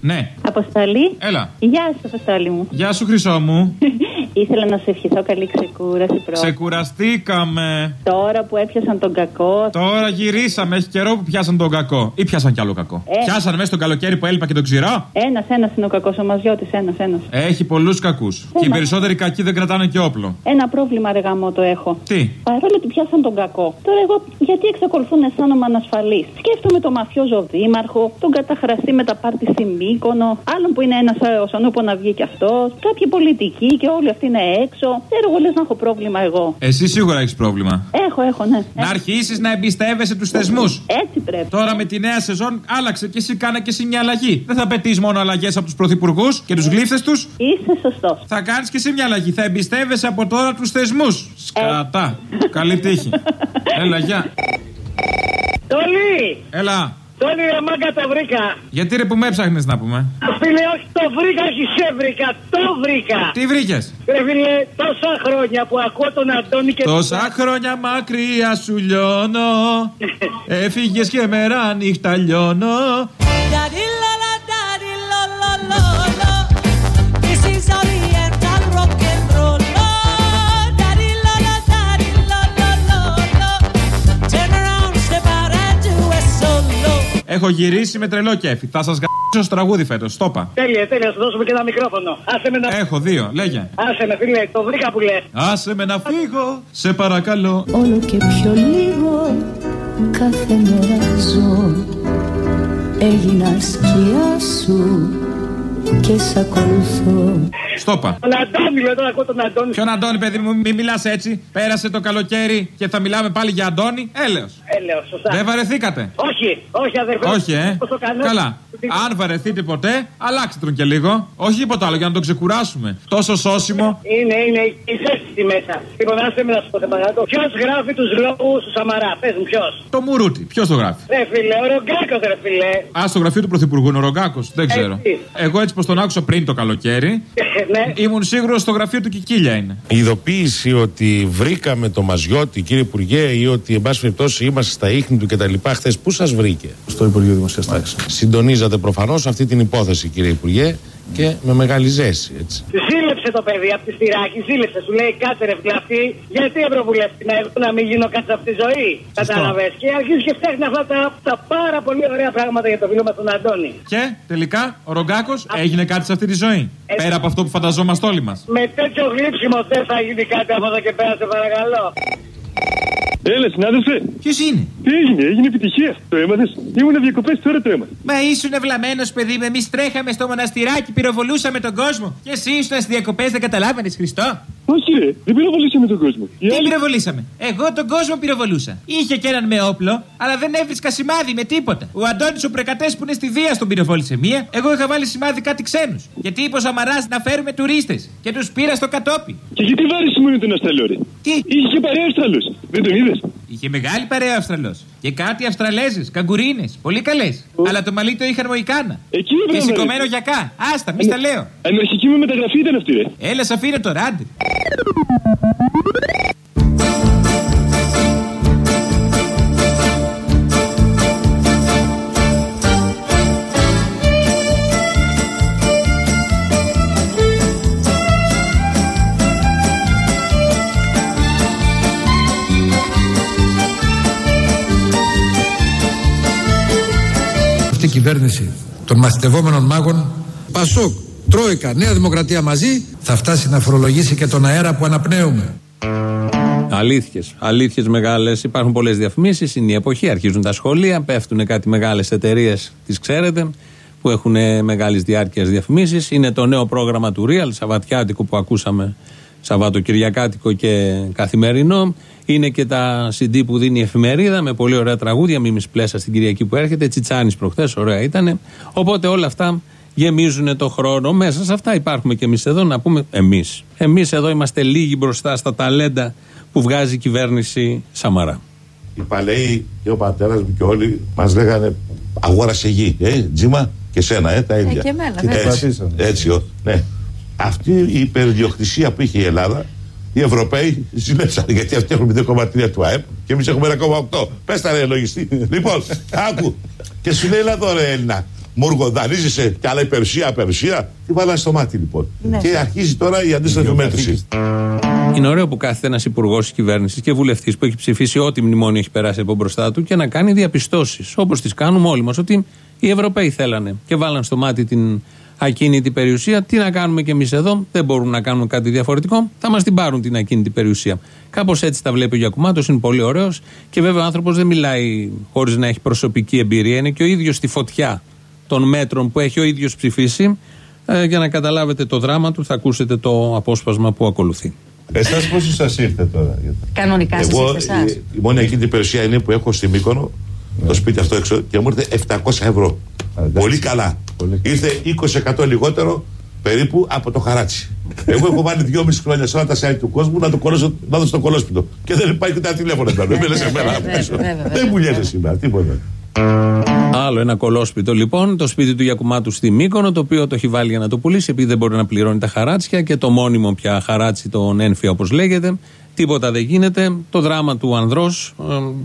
Ναι, Αποστολή. έλα. Γεια σου, Αποστολή μου. Γεια σου, Χρυσό μου. Ήθελα να σε ευχηθώ καλή ξεκούραση πρώτα. Ξεκουραστήκαμε. Τώρα που έπιασαν τον κακό. Τώρα γυρίσαμε. Έχει καιρό που πιάσαν τον κακό. Ή πιάσαν κι άλλο κακό. Ε. Πιάσαν μέσα στον καλοκαίρι που έλειπα και τον ξηρό. Ένας, ένας είναι ο κακός, ο Μαζιώτης, ένας, ένας. Έχει πολλούς κακούς. Και οι περισσότεροι κακοί δεν κρατάνε και όπλο. Ένα πρόβλημα, ρε γαμό, το έχω. Τι; Παρόλο που πιάσαν τον κακό. Τώρα εγώ γιατί εξακολουθούν να αισθάνομαι ανασφαλής; Σκέφτομαι τον μαφιόζο δήμαρχο, τον καταχραστή με τα πάρτι στη Μύκονο, άλλον που είναι ένας Σανούπο να βγει κι αυτό, κάποιοι πολιτικοί και όλοι αυτοί είναι έξω. Δεν εγώ λες να έχω πρόβλημα εγώ. Εσύ σίγουρα έχεις πρόβλημα. Έχω, έχω, ναι. Να αρχίσεις να εμπιστεύεσαι τους θεσμούς. Έτσι πρέπει. Τώρα με τη νέα σεζόν άλλαξε και εσύ κάνε και εσύ μια αλλαγή. Δεν θα πετύχεις μόνο αλλαγές από τους πρωθυπουργούς και τους γλύφτες τους. Είσαι σωστός. Θα κάνεις και εσύ μια αλλαγή. Θα εμπιστεύεσαι από τώρα τους θεσμούς. Σκατά. Καλή τύχη. Έλα, γεια. Τολί! Έλα. Τόνι ρε μάγκα το βρήκα. Γιατί ρε που με έψαχνες να πούμε; Φίλε, όχι το βρήκα, όχι σε βρήκα, το βρήκα. Τι βρήκες; Ρε φίλε, τόσα χρόνια που ακούω τον Αντώνη και Τόσα χρόνια μακριά σου λιώνω. Έφυγες και μέρα νύχτα λιώνω. Έχω γυρίσει με τρελό κέφι. Θα σας γαμίσω στο τραγούδι φέτος. Το είπα. Τέλεια, τέλεια, σου δώσουμε και ένα μικρόφωνο. Άσε με να. Έχω δύο, λέγε. Άσε με, φίλε, το βρήκα που λες. Άσε με να φύγω, σε παρακαλώ. Όλο και πιο λίγο κάθε μέρα ζω Έγινα σκιά σου και σ' ακολουθώ Στο είπα. Τον Αντώνη, λέω τώρα ακούω τον Αντώνη. Ποιον Αντώνη, παιδί μου, μην μιλάς έτσι. Πέρασε το καλοκαίρι και θα μιλάμε πάλι για Αντώνη. Έλεος. Έλεω, σωστά. Δεν βαρεθήκατε; Όχι, όχι, αδερφέ. Όχι, ε. Πώς το κάνω. Καλά. Αν βαρεθείτε ποτέ, αλλάξτε τον και λίγο. Όχι τίποτα άλλο για να τον ξεκουράσουμε. Τόσο σώσιμο. Είναι, είναι η ζέστη μέσα. Λοιπόν, άσε με να σου πω, σε παρακαλώ. Ποιος γράφει τους λόγους του Σαμαρά, πες μου, ποιος; Το μουρούτι. Ποιος το γράφει; Ρε φίλε, ο Ρογκάκος, ρε φίλε. Α, στο γραφείο του Πρωθυπουργού είναι ο Ρογκάκος; Δεν ξέρω. Έτσι. Εγώ έτσι πως τον άκουσα πριν το καλοκαίρι. ναι. Ήμουν σίγουρος στο γραφείο του Κικίλια είναι. Η ειδοποίηση ότι βρήκαμε το Μαζιώτη, κύριε Υπουργέ, ή ότι εν πάση περιπτώσει είμαστε στα ίχνη του κτλ. Χθες πού σας βρήκε; Στο Υπουργείο Δημοσίας Τάξης. Συντονίζατε προφανώς αυτή την υπόθεση, κύριε Υπουργέ, και με μεγάλη ζέση, έτσι. Ζήλεψε το παιδί από τη στηράκη, ζήλεψε. Σου λέει κάτσε ρε βλαφτή, γιατί ευρωβουλευτή να, να μην γίνω κάτι σε αυτή τη ζωή. Κατάλαβες. Και αρχίζει και φτιάχνει αυτά τα, τα πάρα πολύ ωραία πράγματα για το φίλο μας τον Αντώνη. Και τελικά ο Ρογκάκος έγινε κάτι σε αυτή τη ζωή. Πέρα από αυτό που φανταζόμαστε όλοι μας. Με τέτοιο γλύψιμο δεν θα γίνει κάτι από εδώ και πέρα, σε παρακαλώ. Έλα, συνάδελφε. Ποιος είναι; Τι έγινε, έγινε επιτυχία. Το έμαθες. Ήμουν διακοπές τώρα το έμαθα. Μα ήσουν ευλαμμένος παιδί μου. Εμείς τρέχαμε στο μοναστηράκι, πυροβολούσαμε τον κόσμο. Και εσύ ήσουν στις διακοπές, δεν καταλάβανε Χριστό; Όχι, ρε, δεν πυροβολήσαμε τον κόσμο. Τι πυροβολήσαμε; Εγώ τον κόσμο πυροβολούσα. Είχε και έναν με όπλο, αλλά δεν έβρισκα σημάδι με τίποτα. Ο Αντώνης ο Πρεκατέ που είναι στη Δία τον πυροβόλησε μία. Εγώ είχα βάλει σημάδι κάτι ξένους. Γιατί είπε ο Σαμαρά να φέρουμε τουρίστες. Και τους πήρα στο κατόπι. Και γιατί βάρη μόνο τον Αστραλό, ρε; Τι; Είχε και παρέα Αστραλό. Δεν τον είδες; Είχε μεγάλη παρέα ο Αυστραλό. Και κάτι Αυστραλέζε, καγκουρίνες. Πολύ καλές. Αλλά το μαλλί το είχαν μοϊκάνα. Εκεί Και βρε, σηκωμένο ρε. γιακά. Άστα, μη στα λέω. Αναρχική με μεταγραφή ήταν αυτή, ρε. Έλα, σ' αφήνω το ράντι. Κυβέρνηση των μαθητευόμενων μάγων, Πασόκ, Τρόικα, Νέα Δημοκρατία μαζί, θα φτάσει να φορολογήσει και τον αέρα που αναπνέουμε. Αλήθειες. Αλήθειες μεγάλες. Υπάρχουν πολλές διαφημίσεις. Είναι η εποχή. Αρχίζουν τα σχολεία. Πέφτουν κάτι μεγάλες εταιρείες, τις ξέρετε, που έχουν μεγάλη διάρκεια διαφημίσεις. Είναι το νέο πρόγραμμα του Real, Σαββατιάτικο που ακούσαμε Σαββατοκυριακάτικο και καθημερινό. Είναι και τα CD που δίνει η εφημερίδα με πολύ ωραία τραγούδια. Μίμη πλέσα στην Κυριακή που έρχεται. Τσιτσάνης προχθές, ωραία ήταν. Οπότε όλα αυτά γεμίζουν το χρόνο. Μέσα σε αυτά υπάρχουμε και εμείς εδώ να πούμε εμείς. Εμείς εδώ είμαστε λίγοι μπροστά στα ταλέντα που βγάζει η κυβέρνηση Σαμαρά. Οι παλαιοί και ο πατέρας μου και όλοι μας λέγανε αγόρασε γη. Ε, τζίμα και σένα, ε, τα ίδια. και εμένα, έτσι, βέβαια. έτσι, έτσι, ο, ναι. Αυτή η υπερδιοκτησία που είχε η Ελλάδα, οι Ευρωπαίοι ζηλέψαν γιατί αυτοί έχουν 0,3 του ΑΕΠ και εμείς έχουμε 1,8. Πες τα ρε λογιστή. λοιπόν, άκου. Και σου λέει, έλα εδώ ρε Έλληνα. Μούργο, δανείζεσαι κι άλλα υπερουσία, απερουσία. Τι βάλα στο μάτι λοιπόν. Ναι. Και αρχίζει τώρα η αντίστοιχη μέτρηση. Είναι ωραίο που κάθεται ένας υπουργός της κυβέρνησης και βουλευτής που έχει ψηφίσει ό,τι μνημόνιο έχει περάσει από μπροστά του και να κάνει διαπιστώσεις. Όπως τις κάνουμε όλοι μας. Ότι οι Ευρωπαίοι θέλανε και βάλαν στο μάτι την ακίνητη περιουσία. Τι να κάνουμε κι εμείς εδώ, δεν μπορούν να κάνουν κάτι διαφορετικό. Θα μας την πάρουν την ακίνητη περιουσία. Κάπως έτσι τα βλέπει ο Γιακουμάτος, είναι πολύ ωραίος. Και βέβαια ο άνθρωπος δεν μιλάει χωρίς να έχει προσωπική εμπειρία. Είναι και ο ίδιος στη φωτιά των μέτρων που έχει ο ίδιος ψηφίσει. Ε, για να καταλάβετε το δράμα του, θα ακούσετε το απόσπασμα που ακολουθεί. Εσάς πόσο σας ήρθε τώρα. Κανονικά σας Εγώ ήρθε εσάς. η, η μόνη εκείνη περιουσία είναι που έχω στη Μύκονο, το σπίτι αυτό έξω, και μου ήρθε 700 ευρώ. Πολύ καλά. Ήρθε 20% λιγότερο περίπου από το χαράτσι. Εγώ έχω βάλει 2,5 χρόνια σε όλα τα site του κόσμου να το κολλήσω, να δώσω το κολόσπιτο. Και δεν υπάρχει ούτε ένα τηλέφωνο πλέον. Δεν με λες εμένα. βέβαια, βέβαια, Δεν μου λες σήμερα, τίποτα. Άλλο ένα κολόσπιτο λοιπόν, το σπίτι του Γιακουμάτου στη Μύκονο, το οποίο το έχει βάλει για να το πουλήσει επειδή δεν μπορεί να πληρώνει τα χαράτσια και το μόνιμο πια χαράτσι, τον ένφια όπως λέγεται. Τίποτα δεν γίνεται. Το δράμα του ανδρός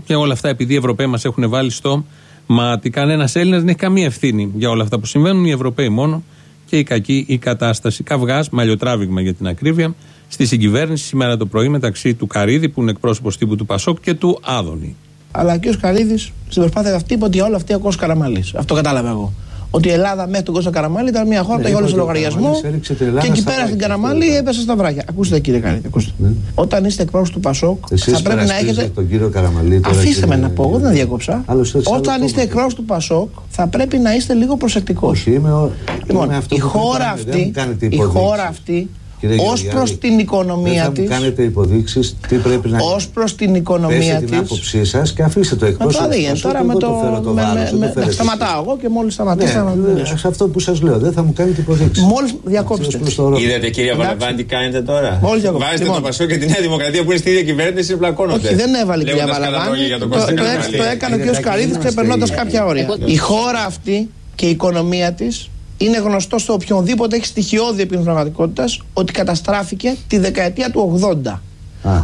και όλα αυτά επειδή οι Ευρωπαίοι μας έχουν βάλει στο μάτι. Κανένας Έλληνας δεν έχει καμία ευθύνη για όλα αυτά που συμβαίνουν. Οι Ευρωπαίοι μόνο και η κακή η κατάσταση. Καυγάς, μαλλιοτράβηγμα για την ακρίβεια, στη συγκυβέρνηση σήμερα το πρωί μεταξύ του Καρίδη που είναι εκπρόσωπος τύπου του Πασόκ και του Άδωνη. Αλλά και ο Καρίδης στην προσπάθεια αυτή είπε ότι για όλα αυτά ο Κώστα Καραμαλής. Αυτό κατάλαβα εγώ. Ότι η Ελλάδα μέχρι τον Κώστα Καραμαλή ήταν μια χώρα που είχε όλο τον λογαριασμό. Και εκεί πέρα στην Καραμαλή έπεσε στα βράχια. Ακούστε κύριε Καρίδη, ακούστε. Όταν είστε εκπρόσωπος του Πασόκ, θα πρέπει να έχετε. τον κύριο Καραμαλή τώρα. Αφήστε με κύριε- να πω, εγώ δεν διακόψα. Άλλος έτσι, Όταν άλλος είστε κόμμα. εκπρόσωπος του Πασόκ, θα πρέπει να είστε λίγο προσεκτικός. Όχι, είμαι, ο... Λοιπόν, είμαι αυτό η που δεν χώρα κάνετε, δεν αυτή, μου κάνετε η υποδείξεις. χώρα αυτή, Κύριε ως Γεωργιάδη, προς την οικονομία Δεν θα τη, μου κάνετε υποδείξεις τι πρέπει να ως προς την οικονομία Πέστε την τη. άποψή σας και αφήστε το Μα εκπρόσωπο. τώρα δεν του γίνεται. Πασόκ, Τώρα με εγώ το. φέρω το με- βάρος, με- δεν το με- φέρετε Σταματάω εγώ και μόλις σταματήσω. Ναι, σε αυτό που σας λέω, δεν θα μου κάνετε υποδείξεις. Μόλις διακόψετε. Είδατε κύριε Εντάξει. Βαλαβάνη τι κάνετε τώρα; Μόλις διακόψτε. Βάζετε Λοιπόν. το Πασό και τη Νέα Δημοκρατία που είναι στη ίδια κυβέρνηση πλακώνονται. Όχι, δεν έβαλε η κυρία Λέγοντας καλά Βαλαβάνη. λόγια για τον Το, Κώστα το, Καραμαλή. έξ- το έκανε ο κ. Καρίδη ξεπερνώντας κάποια όρια. Η χώρα αυτή και η οικονομία της είναι γνωστό στο οποιονδήποτε έχει στοιχειώδη επιχειρηματικότητα ότι καταστράφηκε τη δεκαετία του 80.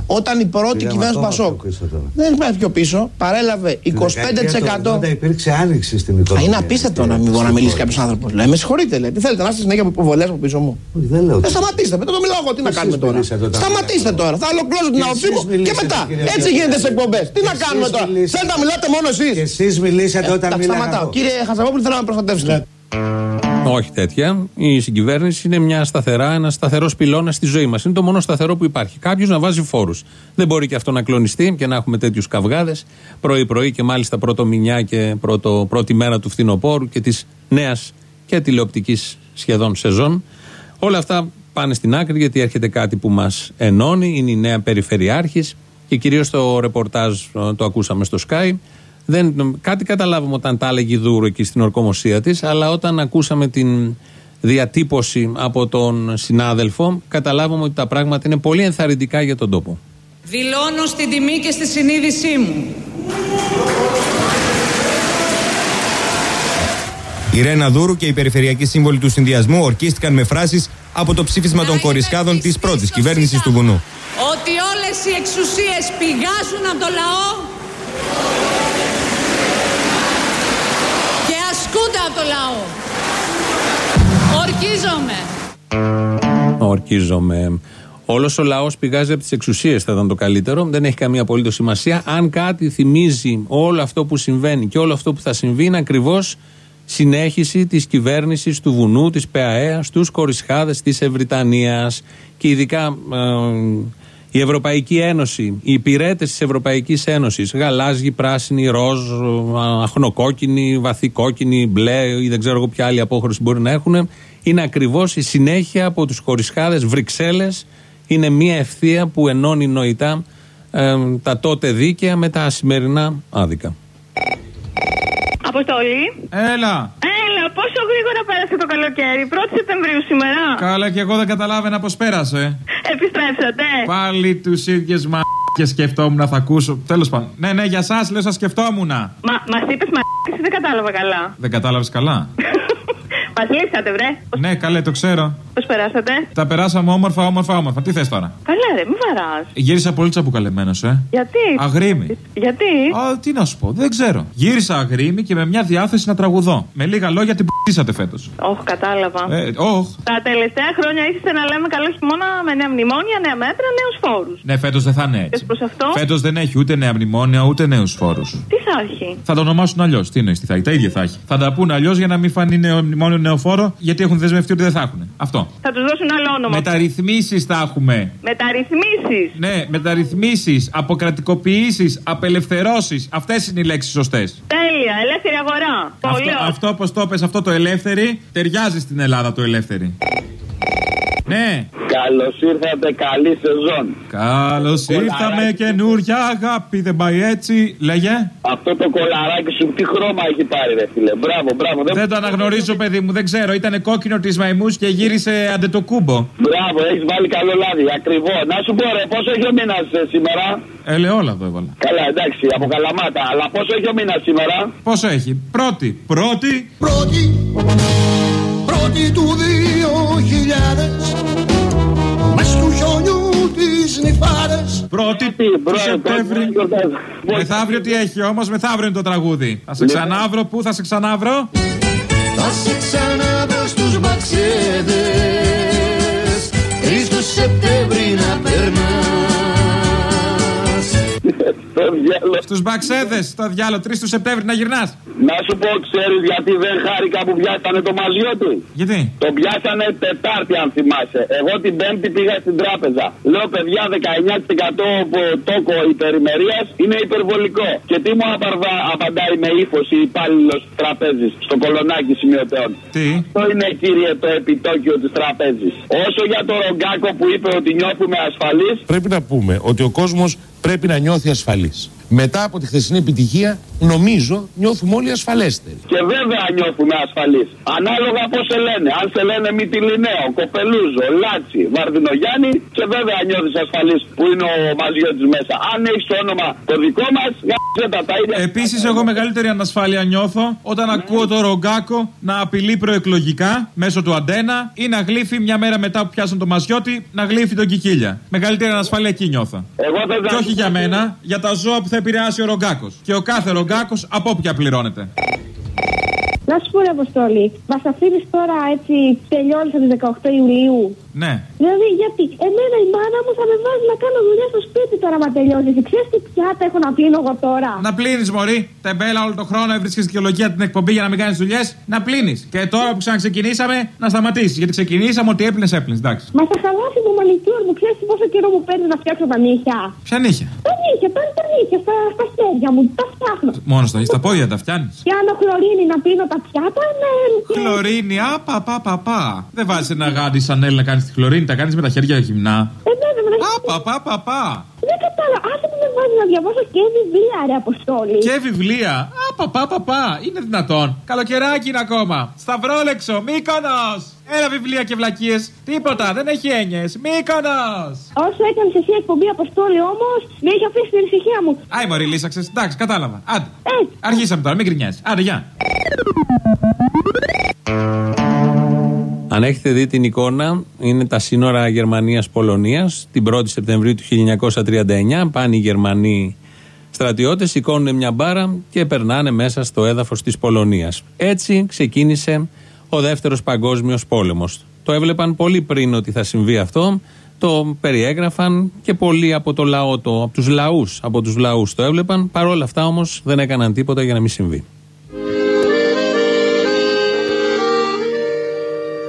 Όταν η πρώτη Πήγαμε κυβέρνηση ακόμα Πασόκ πιο πίσω τώρα. δεν πάει πιο πίσω, παρέλαβε 25%. Δεν υπήρξε άνοιξη στην Α, οικονομία. είναι απίστευτο να μην μπορεί να μιλήσει κάποιος άνθρωπος. Λέει, με συγχωρείτε, λέει. Τι θέλετε, να είστε συνέχεια από υποβολέ από πίσω μου. Όχι, δεν λέω. Ε, σταματήστε, μετά το μιλάω εγώ. Τι να Εσείς κάνουμε τώρα. μιλήσατε όταν Σταματήστε τώρα. Θα ολοκληρώσω την Και άποψή εσείς μου και μιλήσατε, μετά. κύριε Έτσι Γεωργιάδη. γίνεται σε εκπομπές. Τι να Εσείς κάνουμε τώρα. μιλήσατε. Θέλετε να μιλάτε μόνο εσείς. Και εσείς μιλήσατε όταν Εντάξει, μιλάγατε. σταματάω. Κύριε Χασαβόπουλο, θέλω να με προστατεύσετε. Όχι τέτοια. Η συγκυβέρνηση είναι μια σταθερά, ένας σταθερός πυλώνας στη ζωή μας. Είναι το μόνο σταθερό που υπάρχει. Κάποιος να βάζει φόρους. Δεν μπορεί και αυτό να κλονιστεί και να έχουμε τέτοιους καυγάδες πρωί-πρωί και μάλιστα πρώτο μηνιά και πρώτο, πρώτη μέρα του φθινοπόρου και της νέας και τηλεοπτικής σχεδόν σεζόν. Όλα αυτά πάνε στην άκρη γιατί έρχεται κάτι που μας ενώνει. Είναι η νέα Περιφερειάρχης και κυρίως το ρεπορτάζ ε, το ακούσαμε στο Sky. Δεν, κάτι καταλάβαμε όταν τα έλεγε η Δούρου εκεί στην ορκομοσία της, αλλά όταν ακούσαμε την διατύπωση από τον συνάδελφο, καταλάβαμε ότι τα πράγματα είναι πολύ ενθαρρυντικά για τον τόπο. Δηλώνω στην τιμή και στη συνείδησή μου Η Ρένα Δούρου και οι περιφερειακοί σύμβολοι του συνδυασμού ορκίστηκαν με φράσεις από το ψήφισμα των κορισκάδων της πρώτης κυβέρνησης του Βουνού. ότι όλες οι εξουσίες πηγάζουν από το λαό και ασκούνται από το λαό. Ορκίζομαι. Ορκίζομαι. Όλος ο λαός πηγάζει από τις εξουσίες, θα ήταν το καλύτερο. Δεν έχει καμία απολύτως σημασία. Αν κάτι θυμίζει όλο αυτό που συμβαίνει και όλο αυτό που θα συμβεί, είναι ακριβώς συνέχιση της κυβέρνησης του Βουνού, της ΠΑΕΑ, στους κορισχάδες της Ευρυτανίας. Και ειδικά ε, η Ευρωπαϊκή Ένωση, οι υπηρέτες της Ευρωπαϊκής Ένωσης, γαλάζιοι, πράσινοι, ροζ, ε, αχνοκόκκινοι, βαθύκόκκινοι, μπλε ή δεν ξέρω εγώ ποια άλλη απόχρωση μπορεί να έχουν, είναι ακριβώς η συνέχεια από τους κορισχάδε Βρυξέλλες. Είναι μια ευθεία που ενώνει νοητά ε, τα τότε δίκαια με τα σημερινά άδικα. Αποστολή. Έλα. Έλα, πόσο γρήγορα πέρασε το καλοκαίρι. 1η Σεπτεμβρίου σήμερα. Καλά, και εγώ δεν καταλάβαινα πώ πέρασε. Επιστρέψατε. Πάλι τους ίδιου μα και σκεφτόμουν να θα ακούσω. Τέλος πάντων. Ναι, ναι, για εσά λέω, σας σκεφτόμουν. Μα μας είπες μα εσύ δεν κατάλαβα καλά. Δεν κατάλαβες καλά. Μας λείψατε, βρε. ναι, καλέ, το ξέρω. Πώς περάσατε; Τα περάσαμε όμορφα, όμορφα, όμορφα. Τι θες τώρα; Καλά, ρε, μην βαράς. Γύρισα πολύ τσαμπουκαλεμένο, ε. Γιατί; Αγρίμη. Γιατί; Α, τι να σου πω, δεν ξέρω. Γύρισα αγρίμη και με μια διάθεση να τραγουδώ. Με λίγα λόγια την π***σατε φέτος. Όχι, κατάλαβα. Ε, όχ. Τα τελευταία χρόνια ήρθε να λέμε καλό χειμώνα με νέα μνημόνια, νέα μέτρα, νέους φόρους. Ναι, φέτος δεν θα είναι έτσι. Προς αυτό; Φέτος δεν έχει ούτε νέα μνημόνια ούτε νέους φόρους. Τι θα έχει; Θα το ονομάσουν αλλιώς. Τι εννοείς, τι θα έχει; Τα ίδια θα έχει. Θα τα πούνε αλλιώς για να μην φανεί νέο μνημόνιο νέο φόρο, γιατί έχουν δεσμευτεί ότι δεν θα έχουν. Αυτό. Θα τους δώσουν άλλο όνομα. Μεταρρυθμίσεις θα έχουμε. Μεταρρυθμίσεις. Ναι, μεταρρυθμίσεις, αποκρατικοποιήσεις, απελευθερώσεις. Αυτές είναι οι λέξεις σωστές. Τέλεια, ελεύθερη αγορά. Πολύ Αυτό, ωραία. αυτό όπως το πες, αυτό το ελεύθερη, ταιριάζει στην Ελλάδα το ελεύθερη. Ναι. Καλώς ήρθατε, καλή σεζόν. Καλώς ήρθαμε, καινούρια αγάπη. Δεν πάει έτσι, λέγε. Αυτό το κολαράκι σου τι χρώμα έχει πάρει, ρε φίλε. Μπράβο, μπράβο. Δεν το αναγνωρίζω, παιδί μου, δεν ξέρω. Ήταν κόκκινο τη μαϊμούς και γύρισε αντετοκούμπο. Μπράβο, έχεις βάλει καλό λάδι, ακριβώς. Να σου πω, ρε, πόσο έχει ο μήνας σήμερα; Ελαιόλαδο έβαλα. Καλά, εντάξει, από καλαμάτα. Αλλά πόσο έχει ο μήνας σήμερα; Πόσο έχει; Πρώτη. Πρώτη. Πρώτη, πρώτη του 2000 Μες του χιονιού τις νυφάρες Πρώτη του Σεπτέμβρη. Μεθαύριο τι έχει όμως, μεθαύριο είναι το τραγούδι. Θα σε Λοιπόν. ξανάβρω, πού θα σε ξανάβρω; Θα σε ξαναδώ στους μπαξέδες Τρεις του Σεπτέμβρη να περνάς Στους μπαξέδες, το διάλογο, 3 του Σεπτέμβρη να γυρνάς. Να σου πω, ξέρεις γιατί δεν χάρηκα που πιάσανε το μαζιώτη. Γιατί; Το πιάσανε Τετάρτη, αν θυμάσαι. Εγώ την Πέμπτη πήγα στην τράπεζα. Λέω, παιδιά, 19% από τόκο υπερημερίας είναι υπερβολικό. Και τι μου απαρδά- απαντάει με ύφος η υπάλληλος τη τραπέζης στο κολονάκι σημειωτέων. Τι; Αυτό είναι, κύριε, το επιτόκιο της τραπέζης. Όσο για το Ρογκάκο που είπε ότι νιώθουμε ασφαλείς, Πρέπει να πούμε ότι ο κόσμος πρέπει να νιώθει ασφαλής. Μετά από τη χθεσινή επιτυχία, νομίζω νιώθουμε όλοι ασφαλέστεροι. Και βέβαια νιώθουμε ασφαλείς. Ανάλογα πώς σε λένε. Αν σε λένε Μητυλινέο, Κοπελούζο, Λάτσι, Βαρδινογιάννη, και βέβαια νιώθεις ασφαλής που είναι ο Μαζιώτης μέσα. Αν έχεις το όνομα το δικό μας, γάμησέ τα τα ίδια. Επίσης, εγώ μεγαλύτερη ανασφάλεια νιώθω όταν ακούω το Ρογκάκο να απειλεί προεκλογικά μέσω του ΑΝΤ1 ή να γλύφει μια μέρα μετά που πιάσαν το Μαζιώτη να γλύφει τον Κικίλια. Μεγαλύτερη ανασφάλεια εκεί νιώθω. Εγώ θα Και όχι για μένα, για τα ζώα που θα επηρεάσει ο Ρογκάκος. Και ο κάθε Ρογκάκος από όπου πληρώνεται; Να σου πω, ρε Αποστόλη, μας αφήνεις τώρα έτσι τελειώνεις από τις 18 Ιουλίου. Ναι. Δηλαδή, γιατί εμένα η μάνα μου θα με βάζει να κάνω δουλειά στο σπίτι τώρα, μα τελειώσει. Ξέρεις τι πιάτα έχω να πλύνω εγώ τώρα; Να πλύνεις, μωρή. Τεμπέλα όλο τον χρόνο έβρισκες δικαιολογία την εκπομπή για να μην κάνεις δουλειές. Να πλύνεις. Και τώρα που ξαναξεκινήσαμε, να σταματήσεις. Γιατί ξεκινήσαμε ότι έπλυνες, έπλυνες. Εντάξει. Μα στα χαλάσει μου μανικιούρ μου, ξέρεις πόσο καιρό μου παίρνει να φτιάξω τα νύχια; Ποια νύχια; Τα νύχια, παίρνει τα νύχια στα, στα χέρια μου, τα φτιάχνω. Μόνος στα, στα πόδια τα φτιάνει. Και αν χλωρίνει να πίνω τα πιάτα, ναι. και- Χλωρίνη, α, πα, πα, πα, πα. Δεν βάζεις ένα γάντι σαν να κάνει τη χλωρίνη, τα κάνεις με τα χέρια γυμνά. Ε, βέβαια, με τα Α, πα, πα, πα, πα. Δεν κατάλαβα. Άσε που με βάζει να διαβάσω και βιβλία, ρε Αποστόλη. Και βιβλία. Α, πα, πα, πα, πα. Είναι δυνατόν. Καλοκαιράκι είναι ακόμα. Σταυρόλεξο, Μύκονος. Έλα βιβλία και βλακίες. Τίποτα, δεν έχει έννοιες. Μύκονος. Όσο έκανε εσύ εκπομπή Αποστόλη όμως, με έχει αφήσει την ησυχία μου. Άι, Μωρή, λύσαξες. Εντάξει, κατάλαβα. Άντε. Αρχίσαμε τώρα, μην γκρινιάζει. Άντε, γεια. Αν έχετε δει την εικόνα, είναι τα σύνορα Γερμανίας-Πολωνίας. Την 1η Σεπτεμβρίου του 1939 πάνε οι Γερμανοί στρατιώτες, σηκώνουν μια μπάρα και περνάνε μέσα στο έδαφος της Πολωνίας. Έτσι ξεκίνησε ο δεύτερος παγκόσμιος πόλεμος. Το έβλεπαν πολύ πριν ότι θα συμβεί αυτό. Το περιέγραφαν και πολλοί από το λαό, το, από τους λαούς, από τους λαούς το έβλεπαν. Παρ' όλα αυτά όμως δεν έκαναν τίποτα για να μην συμβεί.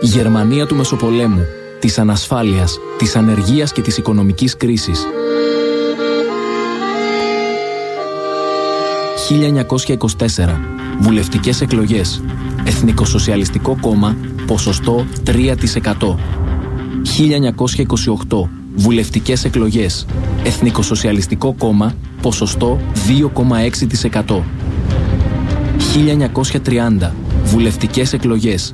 Γερμανία του Μεσοπολέμου, της ανασφάλειας, της ανεργίας και της οικονομικής κρίσης. 1924. Βουλευτικές εκλογές. Εθνικοσοσιαλιστικό κόμμα, ποσοστό 3%. 1928. Βουλευτικές εκλογές. Εθνικοσοσιαλιστικό κόμμα, ποσοστό 2,6%. 1930. Βουλευτικές εκλογές.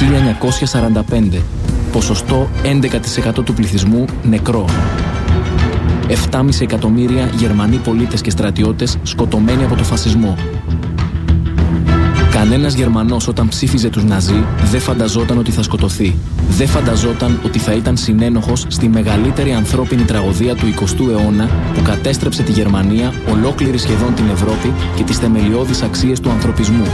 1945. Ποσοστό 11% του πληθυσμού νεκρό. 7,5 εκατομμύρια Γερμανοί πολίτες και στρατιώτες σκοτωμένοι από το φασισμό. Κανένας Γερμανός όταν ψήφιζε τους Ναζί δεν φανταζόταν ότι θα σκοτωθεί. Δεν φανταζόταν ότι θα ήταν συνένοχος στη μεγαλύτερη ανθρώπινη τραγωδία του 20ου αιώνα που κατέστρεψε τη Γερμανία, ολόκληρη σχεδόν την Ευρώπη και τις θεμελιώδεις αξίες του ανθρωπισμού.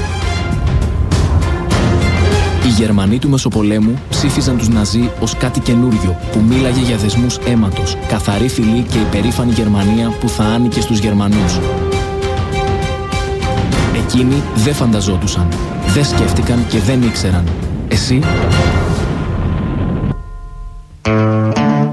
Οι Γερμανοί του Μεσοπολέμου ψήφιζαν τους Ναζί ως κάτι καινούριο που μίλαγε για δεσμούς αίματος, καθαρή φυλή και υπερήφανη Γερμανία που θα άνοικε στους Γερμανούς. Εκείνοι δεν φανταζόντουσαν, δεν σκέφτηκαν και δεν ήξεραν. Εσύ;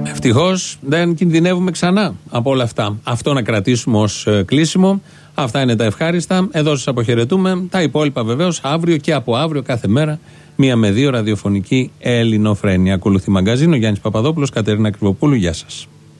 Ευτυχώς δεν κινδυνεύουμε ξανά από όλα αυτά. Αυτό να κρατήσουμε ως κλείσιμο. Αυτά είναι τα ευχάριστα. Εδώ σας αποχαιρετούμε. Τα υπόλοιπα βεβαίως αύριο και από αύριο κάθε μέρα. Μία με δύο ραδιοφωνική ελληνοφρένεια. Ακολουθεί μαγκαζίνο Γιάννης Παπαδόπουλος, Κατερίνα Κρυβοπούλου. Γεια σας.